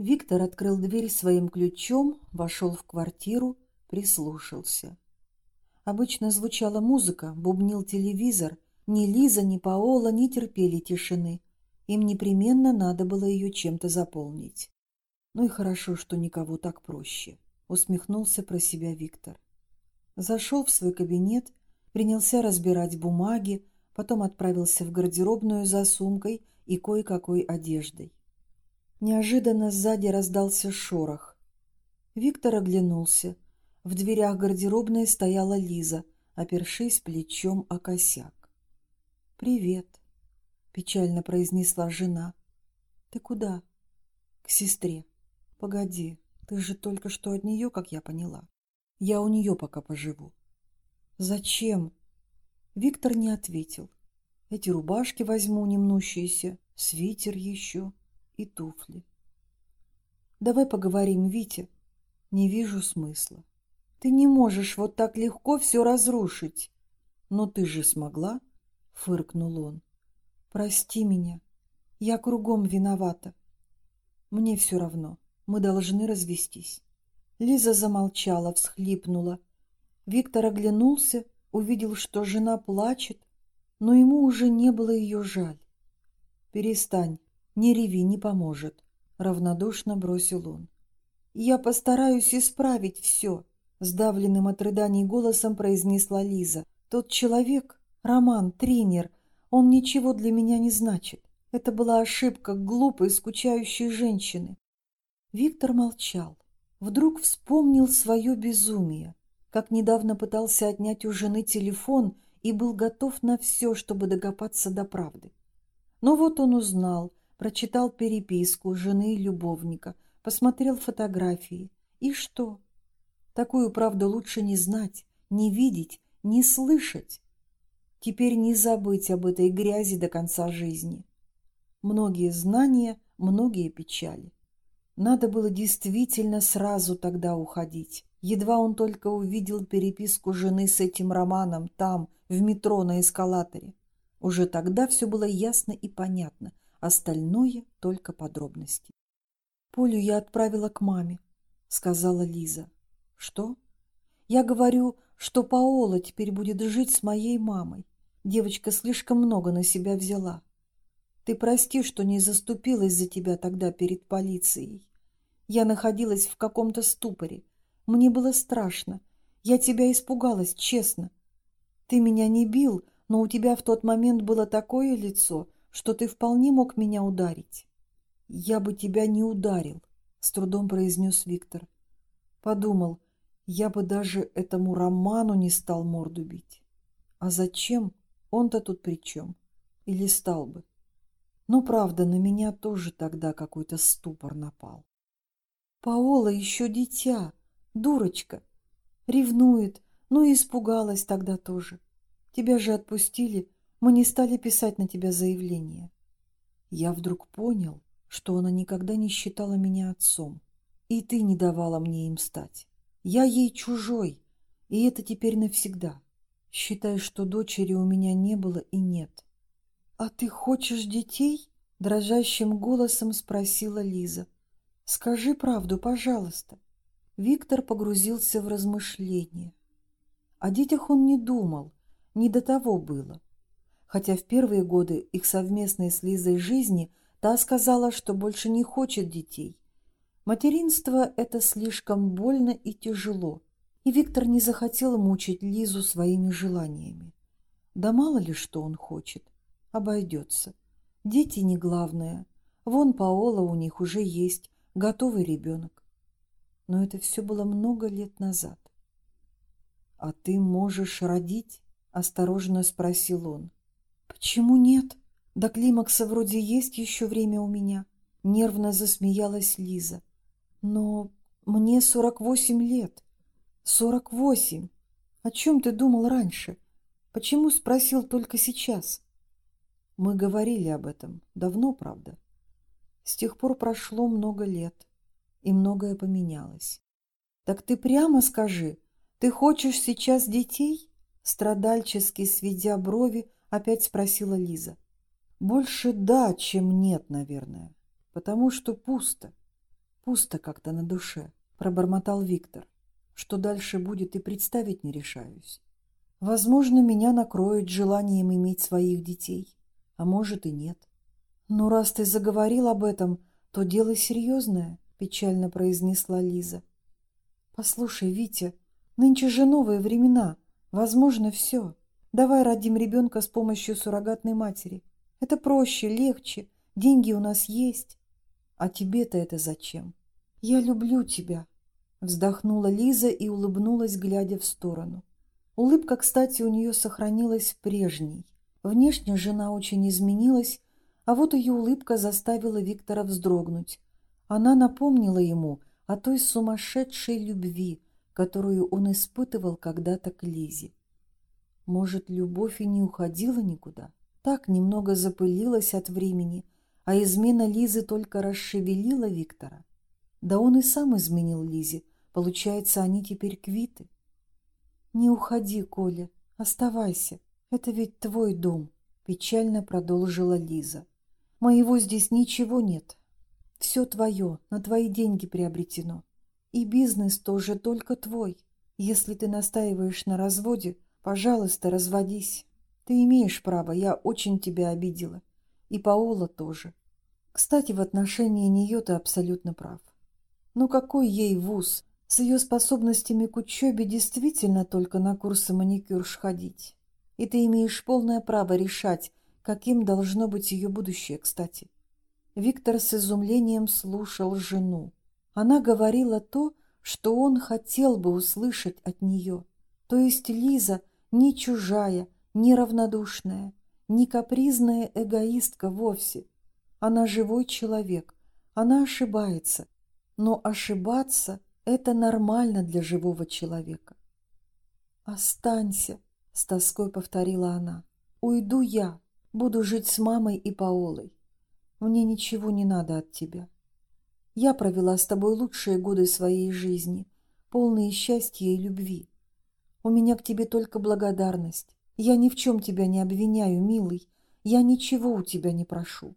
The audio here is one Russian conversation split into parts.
Виктор открыл дверь своим ключом, вошел в квартиру, прислушался. Обычно звучала музыка, бубнил телевизор. Ни Лиза, ни Паола не терпели тишины. Им непременно надо было ее чем-то заполнить. Ну и хорошо, что никого так проще, усмехнулся про себя Виктор. Зашел в свой кабинет, принялся разбирать бумаги, потом отправился в гардеробную за сумкой и кое-какой одеждой. Неожиданно сзади раздался шорох. Виктор оглянулся. В дверях гардеробной стояла Лиза, опершись плечом о косяк. «Привет», — печально произнесла жена. «Ты куда?» «К сестре». «Погоди, ты же только что от нее, как я поняла. Я у нее пока поживу». «Зачем?» Виктор не ответил. «Эти рубашки возьму немнущиеся, свитер еще и туфли». «Давай поговорим, Витя». «Не вижу смысла. Ты не можешь вот так легко все разрушить. Но ты же смогла, фыркнул он. Прости меня. Я кругом виновата. Мне все равно. Мы должны развестись. Лиза замолчала, всхлипнула. Виктор оглянулся, увидел, что жена плачет, но ему уже не было ее жаль. «Перестань, не реви, не поможет», — равнодушно бросил он. «Я постараюсь исправить все», Сдавленным от рыданий голосом произнесла Лиза. «Тот человек, Роман, тренер, он ничего для меня не значит. Это была ошибка глупой, скучающей женщины». Виктор молчал. Вдруг вспомнил свое безумие, как недавно пытался отнять у жены телефон и был готов на все, чтобы докопаться до правды. Но вот он узнал, прочитал переписку жены и любовника, посмотрел фотографии. И что? Такую правду лучше не знать, не видеть, не слышать. Теперь не забыть об этой грязи до конца жизни. Многие знания, многие печали. Надо было действительно сразу тогда уходить. Едва он только увидел переписку жены с этим Романом там, в метро на эскалаторе. Уже тогда все было ясно и понятно, остальное — только подробности. «Полю я отправила к маме», — сказала Лиза. Что? Я говорю, что Паола теперь будет жить с моей мамой. Девочка слишком много на себя взяла. Ты прости, что не заступилась за тебя тогда перед полицией. Я находилась в каком-то ступоре. Мне было страшно. Я тебя испугалась, честно. Ты меня не бил, но у тебя в тот момент было такое лицо, что ты вполне мог меня ударить. Я бы тебя не ударил, с трудом произнес Виктор. Подумал, я бы даже этому роману не стал морду бить. А зачем? Он-то тут при чем? Или стал бы? Но, правда, на меня тоже тогда какой-то ступор напал. Паола еще дитя, дурочка. Ревнует, ну и испугалась тогда тоже. Тебя же отпустили, мы не стали писать на тебя заявление. Я вдруг понял, что она никогда не считала меня отцом, и ты не давала мне им стать. Я ей чужой, и это теперь навсегда. Считай, что дочери у меня не было и нет. — А ты хочешь детей? — дрожащим голосом спросила Лиза. — Скажи правду, пожалуйста. Виктор погрузился в размышления. О детях он не думал, не до того было. Хотя в первые годы их совместной с Лизой жизни та сказала, что больше не хочет детей, Материнство – это слишком больно и тяжело, и Виктор не захотел мучить Лизу своими желаниями. Да мало ли что он хочет, обойдется. Дети не главное, вон Паола у них уже есть, готовый ребенок. Но это все было много лет назад. «А ты можешь родить?» – осторожно спросил он. «Почему нет? До климакса вроде есть еще время у меня», – нервно засмеялась Лиза. Но мне сорок восемь лет. Сорок восемь. О чем ты думал раньше? Почему спросил только сейчас? Мы говорили об этом. Давно, правда. С тех пор прошло много лет, и многое поменялось. Так ты прямо скажи, ты хочешь сейчас детей? Страдальчески сведя брови, опять спросила Лиза. Больше да, чем нет, наверное, потому что пусто. Пусто как-то на душе, пробормотал Виктор. Что дальше будет и представить не решаюсь. Возможно, меня накроет желанием иметь своих детей, а может и нет. Но раз ты заговорил об этом, то дело серьезное, печально произнесла Лиза. Послушай, Витя, нынче же новые времена, возможно, все. Давай родим ребенка с помощью суррогатной матери. Это проще, легче, деньги у нас есть. А тебе-то это зачем? Я люблю тебя, Вздохнула Лиза и улыбнулась, глядя в сторону. Улыбка, кстати, у нее сохранилась прежней. Внешне жена очень изменилась, а вот ее улыбка заставила Виктора вздрогнуть. Она напомнила ему о той сумасшедшей любви, которую он испытывал когда-то к Лизе. Может, любовь и не уходила никуда? Так немного запылилась от времени, а измена Лизы только расшевелила Виктора. Да он и сам изменил Лизе, Получается, они теперь квиты? Не уходи, Коля, оставайся. Это ведь твой дом, печально продолжила Лиза. Моего здесь ничего нет. Все твое, на твои деньги приобретено. И бизнес тоже только твой. Если ты настаиваешь на разводе, пожалуйста, разводись. Ты имеешь право, я очень тебя обидела. И Паола тоже. Кстати, в отношении нее ты абсолютно прав. Ну какой ей вуз, с ее способностями к учебе действительно только на курсы маникюрш ходить. И ты имеешь полное право решать, каким должно быть ее будущее, кстати. Виктор с изумлением слушал жену. Она говорила то, что он хотел бы услышать от нее. То есть Лиза не чужая, не равнодушная, не капризная эгоистка вовсе. Она живой человек, она ошибается. Но ошибаться – это нормально для живого человека. «Останься», — с тоской повторила она. «Уйду я, буду жить с мамой и Паолой. Мне ничего не надо от тебя. Я провела с тобой лучшие годы своей жизни, полные счастья и любви. У меня к тебе только благодарность. Я ни в чем тебя не обвиняю, милый. Я ничего у тебя не прошу.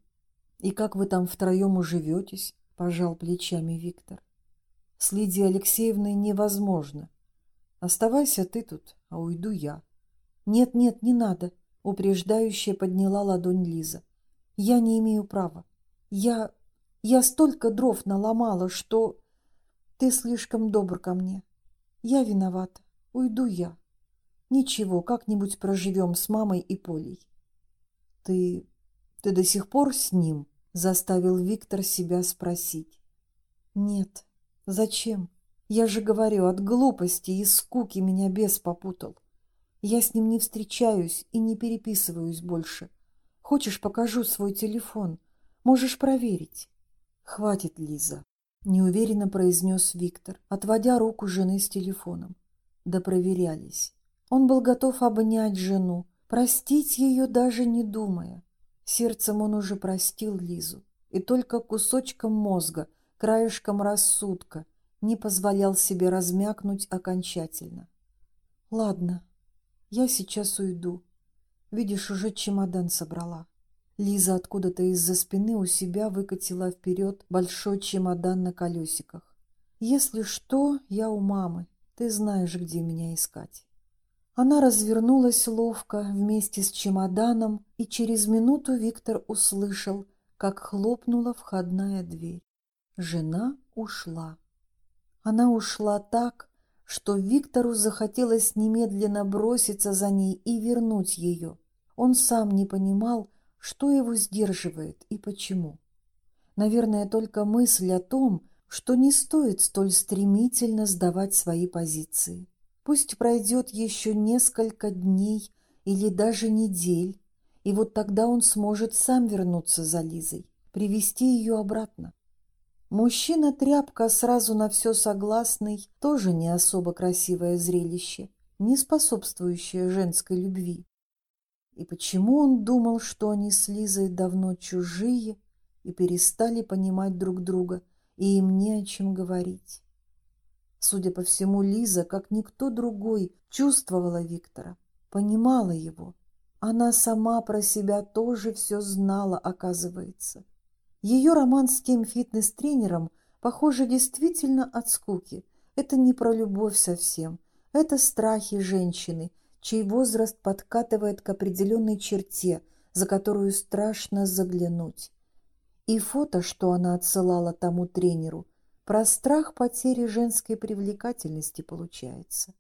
И как вы там втроем уживетесь? — пожал плечами Виктор. С Лидией Алексеевной невозможно. Оставайся ты тут, а уйду я. Нет, нет, не надо, упреждающе подняла ладонь Лиза. Я не имею права. Я... я столько дров наломала, что... Ты слишком добр ко мне. Я виновата. Уйду я. Ничего, как-нибудь проживем с мамой и Полей. Ты... ты до сих пор с ним? Заставил Виктор себя спросить. Нет, Зачем? Я же говорю, от глупости и скуки меня бес попутал. Я с ним не встречаюсь и не переписываюсь больше. Хочешь, покажу свой телефон? Можешь проверить. Хватит, Лиза, неуверенно произнес Виктор, отводя руку жены с телефоном. Да проверялись. Он был готов обнять жену, простить ее даже не думая. Сердцем он уже простил Лизу, и только кусочком мозга – краешком рассудка не позволял себе размякнуть окончательно. «Ладно, я сейчас уйду. Видишь, уже чемодан собрала». Лиза откуда-то из-за спины у себя выкатила вперед большой чемодан на колесиках. «Если что, я у мамы. Ты знаешь, где меня искать». Она развернулась ловко вместе с чемоданом, и через минуту Виктор услышал, как хлопнула входная дверь. Жена ушла. Она ушла так, что Виктору захотелось немедленно броситься за ней и вернуть ее. Он сам не понимал, что его сдерживает и почему. Наверное, только мысль о том, что не стоит столь стремительно сдавать свои позиции. Пусть пройдет еще несколько дней или даже недель, и вот тогда он сможет сам вернуться за Лизой, привести ее обратно. Мужчина-тряпка сразу на все согласный, тоже не особо красивое зрелище, не способствующее женской любви. И почему он думал, что они с Лизой давно чужие и перестали понимать друг друга, и им не о чем говорить? Судя по всему, Лиза, как никто другой, чувствовала Виктора, понимала его. Она сама про себя тоже все знала, оказывается. Ее роман с тем фитнес-тренером Похоже, действительно от скуки. Это не про любовь совсем. Это страхи женщины, чей возраст подкатывает к определенной черте, за которую страшно заглянуть. И фото, что она отсылала тому тренеру, про страх потери женской привлекательности получается.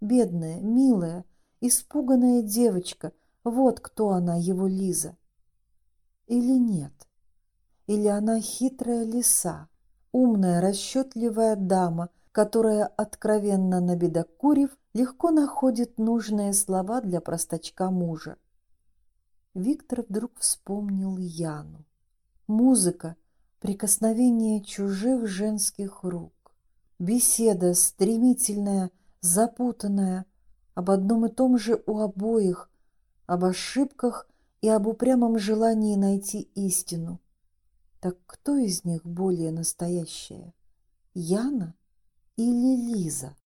Бедная, милая, испуганная девочка, вот кто она, его Лиза. Или нет? Или она хитрая лиса, умная, расчетливая дама, которая, откровенно набедокурив, легко находит нужные слова для простачка мужа. Виктор вдруг вспомнил Яну. Музыка, прикосновение чужих женских рук, беседа стремительная, запутанная, об одном и том же у обоих, об ошибках и об упрямом желании найти истину. Так кто из них более настоящая, Яна или Лиза?